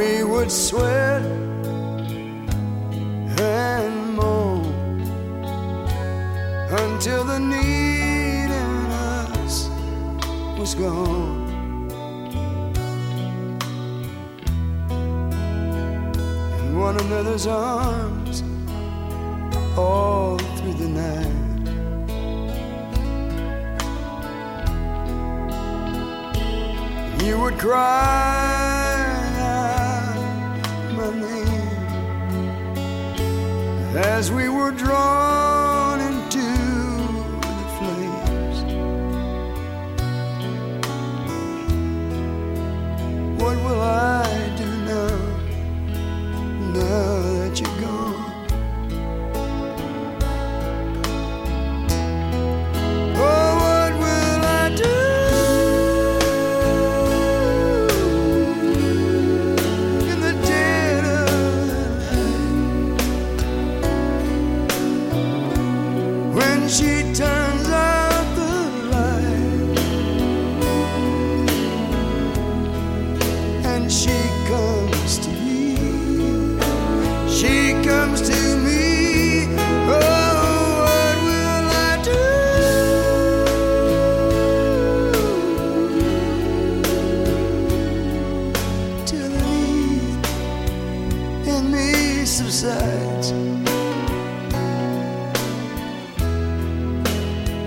would sweat and moan until the need in us was gone. In one another's arms all through the night. You would cry as we were drawn she turns out the light. And she comes to me, she comes to me. Oh, what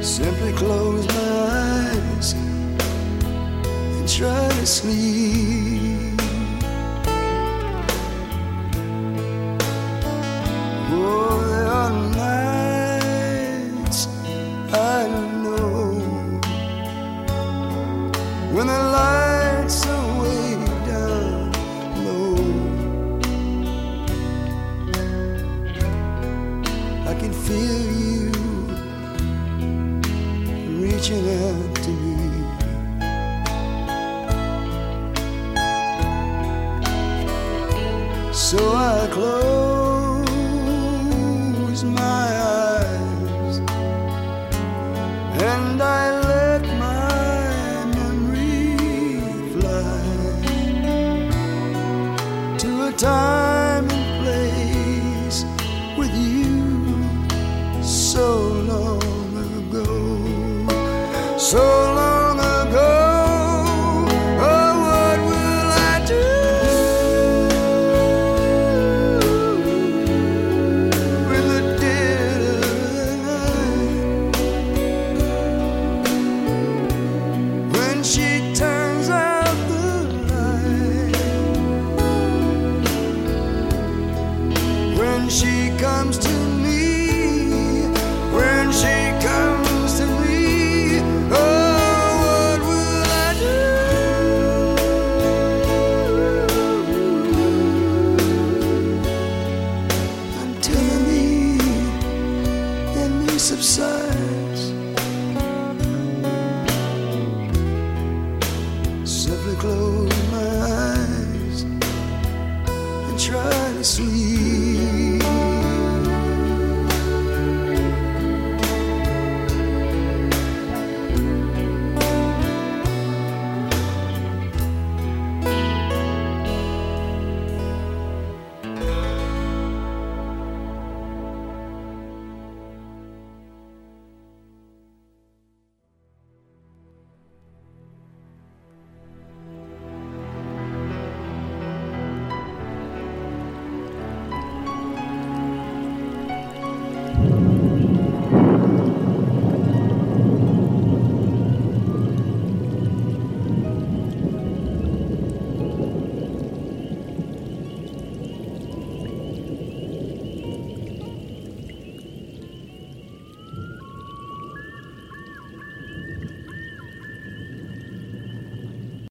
Simply close my eyes and try to sleep. Reaching out to me. So I close my eyes and I let my memory fly to a time so